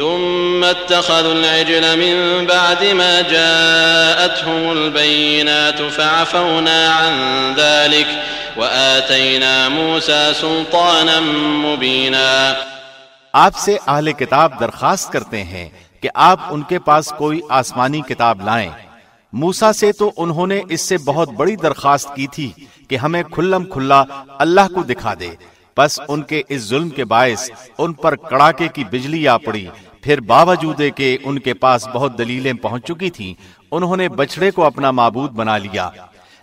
ثم اتخذوا العجل من بعد ما جاءتهم البينات فعفونا عن ذلك وآتينا موسى سلطانا مبينا. آپ سے اہل کتاب درخواست کرتے ہیں کہ آپ ان کے پاس کوئی آسمانی کتاب لائیں۔ موسا سے تو انہوں نے اس سے بہت بڑی درخواست کی تھی کہ ہمیں کھلم کھلا اللہ کو دکھا دے۔ بس ان کے اس ظلم کے باعث ان پر کڑاکے کی بجلی آ پڑی۔ پھر باوجود کہ ان کے پاس بہت دلیلیں پہنچ چکی تھیں، انہوں نے بچڑے کو اپنا معبود بنا لیا۔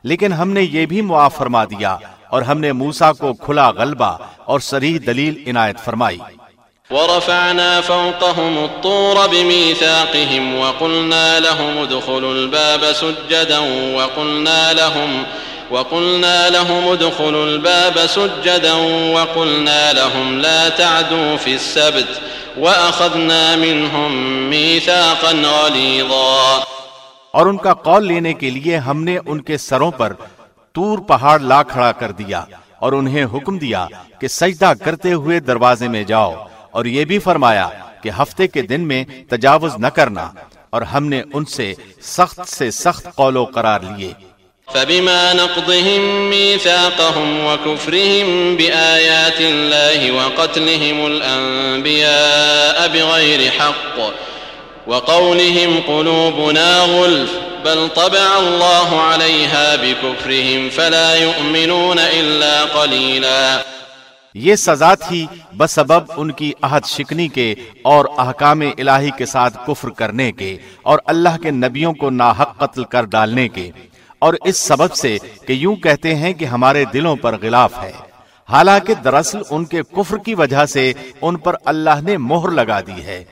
لیکن ہم نے یہ بھی معاف فرما دیا اور ہم نے موسا کو کھلا غلبہ اور سریح دلیل عنایت فرمائی۔ ورفعنا فوقهم الطور بميثاقهم وقلنا لهم ادخلوا الباب سجدا وقلنا لهم وقلنا لهم ادخلوا الباب سجدا وقلنا لهم لا تعدوا في السبت وأخذنا منهم ميثاقا غليظا اور ان کا قول لینے کے لیے ہم نے ان کے سروں پر تور پہاڑ لا کھڑا کر دیا اور انہیں حکم دیا کہ سجدہ کرتے ہوئے دروازے میں جاؤ اور یہ بھی فرمایا کہ ہفتے کے دن میں تجاوز نہ کرنا اور ہم نے ان سے سخت سے سخت قول و قرار لیے۔ فبما نقضهم ميثاقهم وكفرهم بآيات الله وقتلهم الأنبياء بغير حق وقولهم قلوبنا غلف بل طبع الله عليها بكفرهم فلا يؤمنون إلا قليلا یہ سزا تھی بسبب ان کی عہد شکنی کے اور احکام الہی کے ساتھ کفر کرنے کے اور اللہ کے نبیوں کو ناحق قتل کر ڈالنے کے۔ اور اس سبب سے کہ یوں کہتے ہیں کہ ہمارے دلوں پر غلاف ہے۔ حالانکہ دراصل ان کے کفر کی وجہ سے ان پر اللہ نے مہر لگا دی ہے۔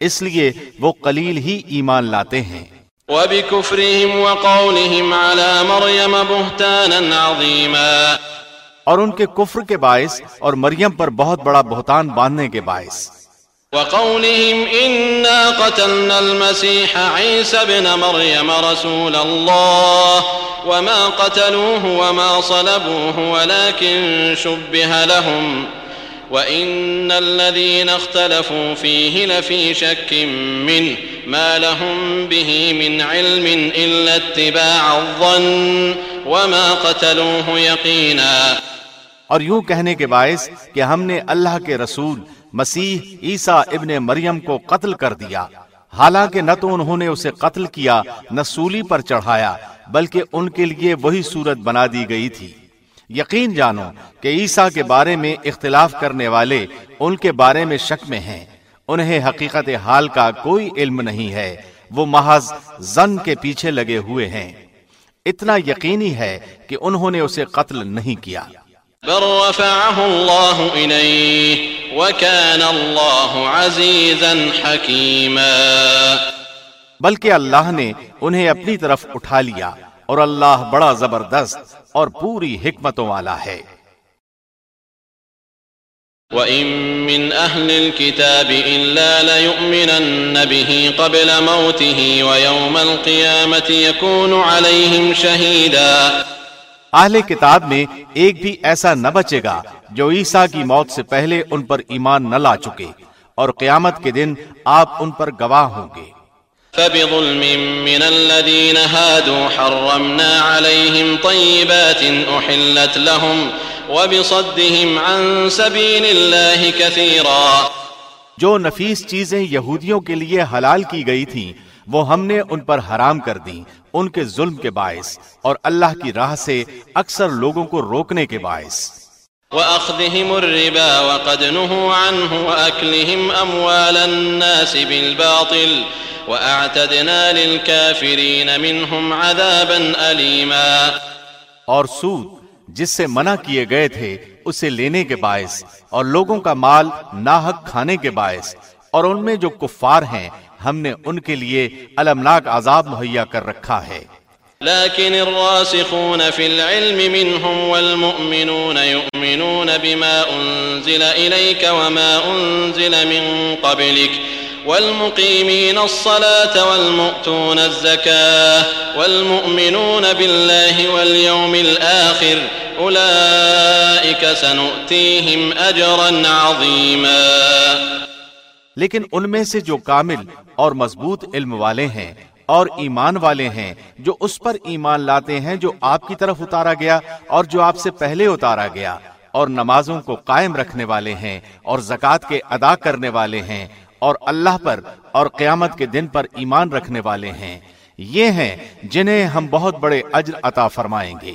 اس لیے وہ قلیل ہی ایمان لاتے ہیں۔ وبكفرهم وقولهم على مريم بهتانا عظيما۔ اور ان کے کفر کے باعث اور مریم پر بہت بڑا بہتان باندھنے کے باعث۔ وقولهم إنا قتلنا المسيح عيسى بن مريم رسول الله وما قتلوه وما صلبوه ولكن شبه لهم وإن الذين اختلفوا فيه لفي شك منه ما لهم به من علم إلا اتباع الظن وما قتلوه يقينا اور یوں کہنے کے باعث کہ ہم نے اللہ کے رسول مسیح عیسیٰ ابن مریم کو قتل کر دیا۔ حالانکہ نہ تو انہوں نے اسے قتل کیا، نہ سولی پر چڑھایا، بلکہ ان کے لیے وہی صورت بنا دی گئی تھی۔ یقین جانو کہ عیسیٰ کے بارے میں اختلاف کرنے والے ان کے بارے میں شک میں ہیں۔ انہیں حقیقت حال کا کوئی علم نہیں ہے، وہ محض زن کے پیچھے لگے ہوئے ہیں۔ اتنا یقینی ہے کہ انہوں نے اسے قتل نہیں کیا۔ بل رفعه الله إليه وكان الله عزيزا حكيما. بلکہ اللہ نے انہیں اپنی طرف اٹھا لیا اور اللہ بڑا زبردست اور پوری حکمتوں والا ہے۔ وَإِن مِّنْ أَهْلِ الْكِتَابِ إِلَّا لَيُؤْمِنَنَّ بِهِ قَبْلَ مَوْتِهِ وَيَوْمَ الْقِيَامَةِ يَكُونُ عَلَيْهِمْ شَهِيدًا اہل کتاب میں ایک بھی ایسا نہ بچے گا جو عیسیٰ کی موت سے پہلے ان پر ایمان نہ لا چکے اور قیامت کے دن آپ ان پر گواہ ہوں گے۔ فبظلم من الذين هادوا حرمنا عليهم طيبات أحلت لهم وبصدهم عن سبيل الله كثيرا۔ جو نفیس چیزیں یہودیوں کے لیے حلال کی گئی تھیں وہ ہم نے ان پر حرام کر دی ان کے ظلم کے باعث اور اللہ کی راہ سے اکثر لوگوں کو روکنے کے باعث۔ وأخذهم الربا وقد نهوا عنه وأكلهم أموال الناس بالباطل وأعتدنا للكافرين منهم عذابا أليما۔ اور سود جس سے منع کیے گئے تھے اسے لینے کے باعث اور لوگوں کا مال ناحق کھانے کے باعث اور ان میں جو کفار ہیں ہم نے ان کے لیے المناک عذاب مہیا کر رکھا ہے۔ لكن الراسخون في العلم منهم والمؤمنون يؤمنون بما أنزل إليك وما أنزل من قبلك والمقيمين الصلاة والمؤتون الزكاة والمؤمنون بالله واليوم الآخر أولئك سنؤتيهم أجرا عظيما لیکن ان میں سے جو کامل اور مضبوط علم والے ہیں اور ایمان والے ہیں، جو اس پر ایمان لاتے ہیں جو آپ کی طرف اتارا گیا اور جو آپ سے پہلے اتارا گیا، اور نمازوں کو قائم رکھنے والے ہیں اور زکوٰۃ کے ادا کرنے والے ہیں اور اللہ پر اور قیامت کے دن پر ایمان رکھنے والے ہیں۔ یہ ہیں جنہیں ہم بہت بڑے اجر عطا فرمائیں گے۔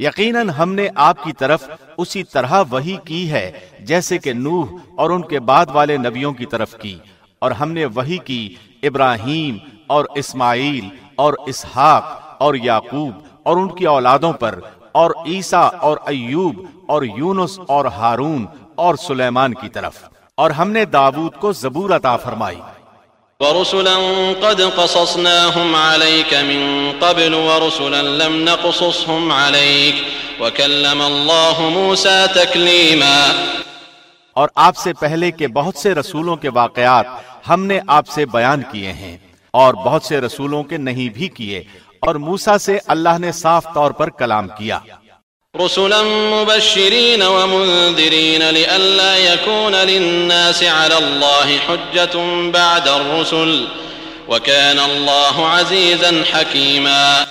یقیناً ہم نے آپ کی طرف اسی طرح وہی کی ہے، جیسے کہ نوح اور ان کے بعد والے نبیوں کی طرف کی، اور ہم نے وہی کی ابراہیم اور اسماعیل اور اسحاق اور یعقوب اور ان کی اولادوں پر، اور عیسیٰ اور ایوب اور یونس اور ہارون اور سلیمان کی طرف۔ اور ہم نے داود کو زبور عطا فرمائی۔ ورسلا قد قصصناهم عليك من قبل ورسلا لم نقصصهم عليك وكلم الله موسى تكليما اور آپ سے پہلے کے بہت سے رسولوں کے واقعات ہم نے آپ سے بیان کیے ہیں اور بہت سے رسولوں کے نہیں بھی کیے اور موسا سے اللہ نے صاف طور پر کلام کیا۔ رسلا مبشرين ومنذرين لئلا يكون للناس على الله حجة بعد الرسل وكان الله عزيزا حكيما.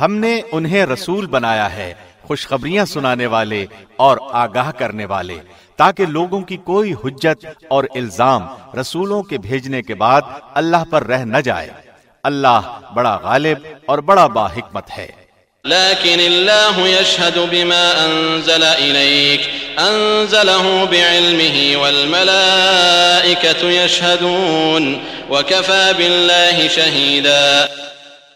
ہم نے انہیں رسول بنایا ہے، خوشخبریاں سنانے والے اور آگاہ کرنے والے، تاکہ لوگوں کی کوئی حجت اور الزام رسولوں کے بھیجنے کے بعد اللہ پر رہ نہ جائے۔ اللہ بڑا غالب اور بڑا با حکمت ہے۔ لكن الله يشهد بما أنزل إليك. أنزله بعلمه والملائكة يشهدون. وكفى بالله شهيدا.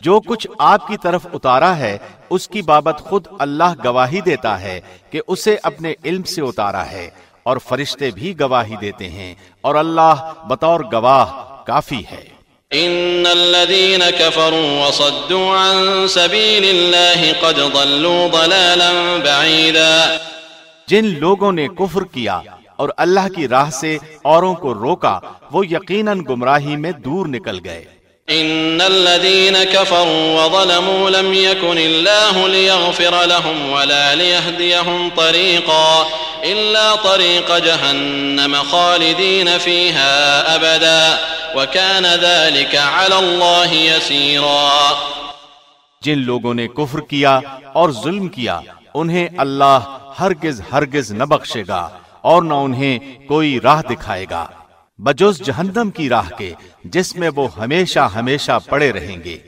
جو کچھ آپ کی طرف اتارا ہے، اس کی بابت خود اللہ گواہی دیتا ہے کہ اسے اپنے علم سے اتارا ہے اور فرشتے بھی گواہی دیتے ہیں اور اللہ بطور گواہ کافی ہے۔ ان الذين كفروا وصدوا عن سبيل الله قد ضلوا ضلالا بعيدا. جن لوگوں نے کفر کیا اور اللہ کی راہ سے اوروں کو روکا، وہ یقیناً گمراہی میں دور نکل گئے۔ ان الذين كفروا وظلموا لم يكن الله ليغفر لهم ولا ليهديهم طريقا الا طريق جهنم خالدين فيها ابدا وكان ذلك على الله يسيرا جن لوگوں نے کفر کیا اور ظلم کیا، انہیں اللہ ہرگز ہرگز نہ بخشے گا اور نہ انہیں کوئی راہ دکھائے گا۔ بجوز جہنم کی راہ کے، جس میں وہ ہمیشہ ہمیشہ پڑے رہیں گے۔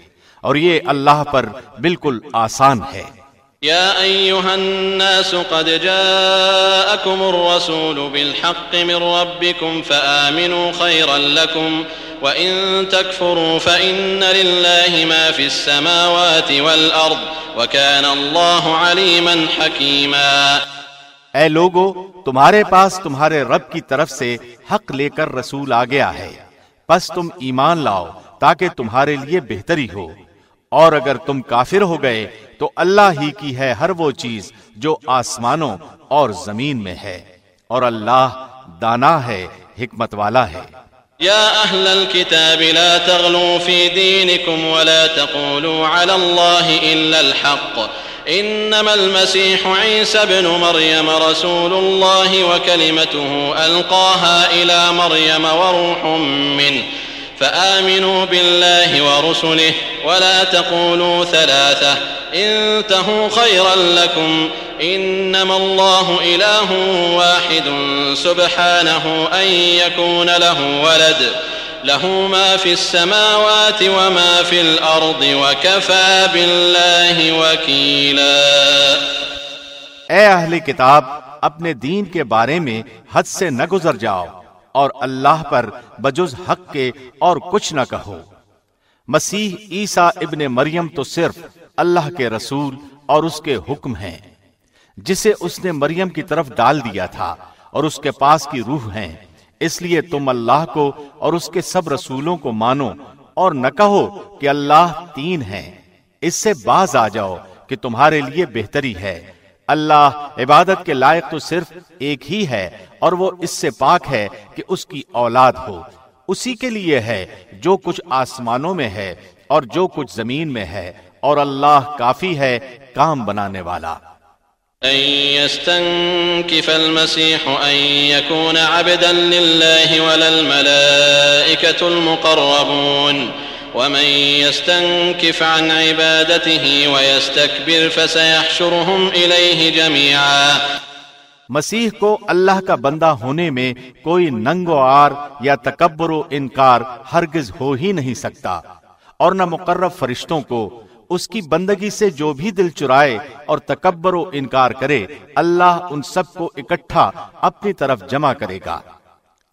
اور یہ اللہ پر بالکل آسان ہے۔ يا أيها الناس قد جاءكم الرسول بالحق من ربكم فآمنوا خيرا لكم وإن تكفروا فإن لله ما في السماوات والأرض وكان الله عليما حكيما اے لوگو، تمہارے پاس تمہارے رب کی طرف سے حق لے کر رسول آ گیا ہے۔ پس تم ایمان لاؤ تاکہ تمہارے لیے بہتری ہو۔ اور اگر تم کافر ہو گئے، تو اللہ ہی کی ہے ہر وہ چیز جو آسمانوں اور زمین میں ہے۔ اور اللہ دانا ہے، حکمت والا ہے۔ يا أهل الكتاب لا تغلوا في دينكم ولا تقولوا على الله إلا الحق۔ إنما المسيح عيسى بن مريم رسول الله وكلمته ألقاها إلى مريم وروح منه. فآمنوا بالله ورسله ولا تقولوا ثلاثة. انتهوا خيرا لكم. إنما الله إله واحد سبحانه أن يكون له ولد. له ما في السماوات وما في الأرض وكفى بالله وكيلا. اے اہل کتاب، اپنے دین کے بارے میں حد سے نہ گزر جاؤ اور اللہ پر بجز حق کے اور کچھ نہ کہو۔ مسیح عیسیٰ ابن مریم تو صرف اللہ کے رسول اور اس کے حکم ہیں، جسے اس نے مریم کی طرف ڈال دیا تھا اور اس کے پاس کی روح ہیں۔ اس لیے تم اللہ کو اور اس کے سب رسولوں کو مانو اور نہ کہو کہ اللہ تین ہیں۔ اس سے باز آ جاؤ کہ تمہارے لیے بہتری ہے۔ اللہ عبادت کے لائق تو صرف ایک ہی ہے اور وہ اس سے پاک ہے کہ اس کی اولاد ہو۔ اسی کے لیے ہے جو کچھ آسمانوں میں ہے اور جو کچھ زمین میں ہے اور اللہ کافی ہے کام بنانے والا۔ أن يستنكف المسيح أن يكون عبدا لله ولا الملائكة المقربون ومن يستنكف عن عبادته ويستكبر فسيحشرهم إليه جميعا. مسیح کو اللہ کا بندہ ہونے میں کوئی ننگ و آر یا تکبر و انکار ہرگز ہو ہی نہیں سکتا اور نہ مقرب فرشتوں کو اس کی بندگی سے جو بھی دل چرائے اور تکبر و انکار کرے، اللہ ان سب کو اکٹھا اپنی طرف جمع کرے گا۔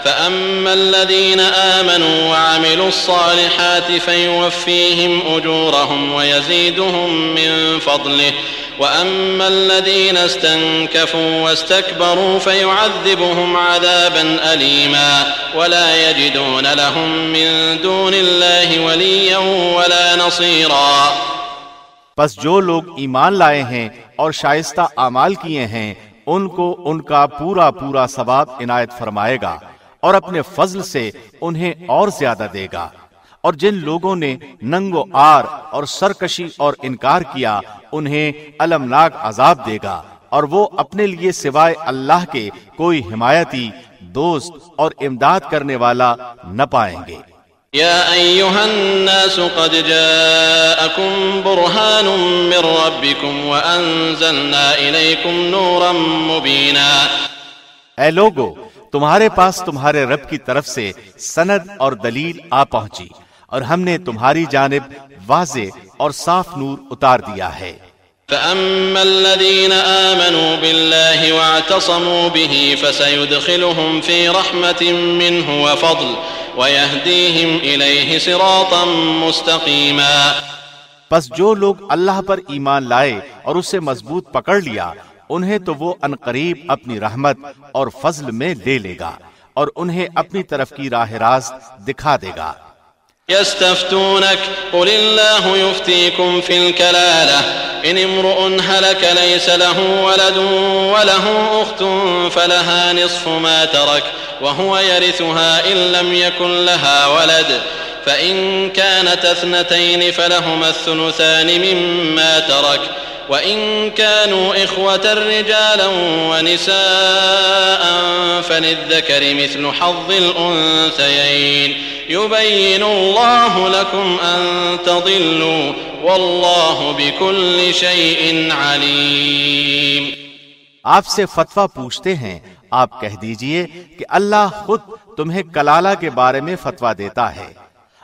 فأما الذين آمنوا وعملوا الصالحات فيوفيهم أجورهم ويزيدهم من فضله وأما الذين استنكفوا واستكبروا فيعذبهم عذابا أليما ولا يجدون لهم من دون الله وليا ولا نصيرا پس جو لوگ ایمان لائے ہیں اور شائستہ اعمال کیے ہیں، ان کو ان کا پورا پورا ثواب عنایت فرمائے گا اور اپنے فضل سے انہیں اور زیادہ دے گا۔ اور جن لوگوں نے ننگ و آر اور سرکشی اور انکار کیا، انہیں المناک عذاب دے گا۔ اور وہ اپنے لیے سوائے اللہ کے کوئی حمایتی، دوست اور امداد کرنے والا نہ پائیں گے۔ يا أيها الناس قد جاءكم برهان من ربكم وأنزلنا إليكم نورا مبينا. اے لوگو تمہارے پاس تمہارے رب کی طرف سے سند اور دلیل آ پہنچی اور ہم نے تمہاری جانب واضح اور صاف نور اتار دیا ہے۔ فأما الذين آمنوا بالله واعتصموا به فسيدخلهم في رحمة منه وفضل ويهديهم إليه صراطا مستقيما۔ پس جو لوگ اللہ پر ایمان لائے اور اسے مضبوط پکڑ لیا، انہیں تو وہ انقریب اپنی رحمت اور فضل میں لے لے گا اور انہیں اپنی طرف کی راہ راست دکھا دے گا۔ يستفتونك، قل الله يفتيكم في الكلالة. إن امرؤ هلك ليس له ولد وله أخت فلها نصف ما ترك، وهو يرثها إن لم يكن لها ولد. فإن كانت أثنتين فلهما الثلثان مما ترك. وإن كانوا إخوة رجالا ونساء فللذكر مثل حظ الأنثيين يبين الله لكم أن تضلوا والله بكل شيء عليم آپ سے فتوہ پوچھتے ہیں، آپ کہہ دیجیے کہ اللہ خود تمہیں کلالہ کے بارے میں فتوہ دیتا ہے۔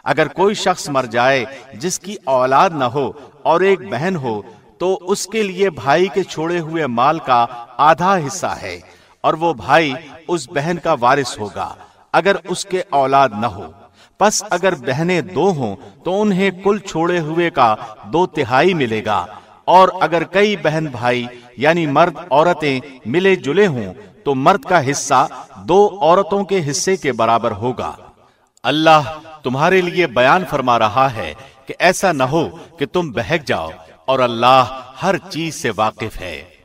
اگر کوئی شخص مر جائے، جس کی اولاد نہ ہو اور ایک بہن ہو تو اس کے لیے بھائی کے چھوڑے ہوئے مال کا آدھا حصہ ہے اور وہ بھائی اس بہن کا وارث ہوگا، اگر اس کے اولاد نہ ہو۔ پس اگر بہنیں دو ہوں تو انہیں کل چھوڑے ہوئے کا دو تہائی ملے گا۔ اور اگر کئی بہن بھائی یعنی مرد، عورتیں ملے جلے ہوں تو مرد کا حصہ دو عورتوں کے حصے کے برابر ہوگا۔ اللہ تمہارے لیے بیان فرما رہا ہے کہ ایسا نہ ہو کہ تم بہک جاؤ۔ اور اللہ ہر چیز سے واقف ہے۔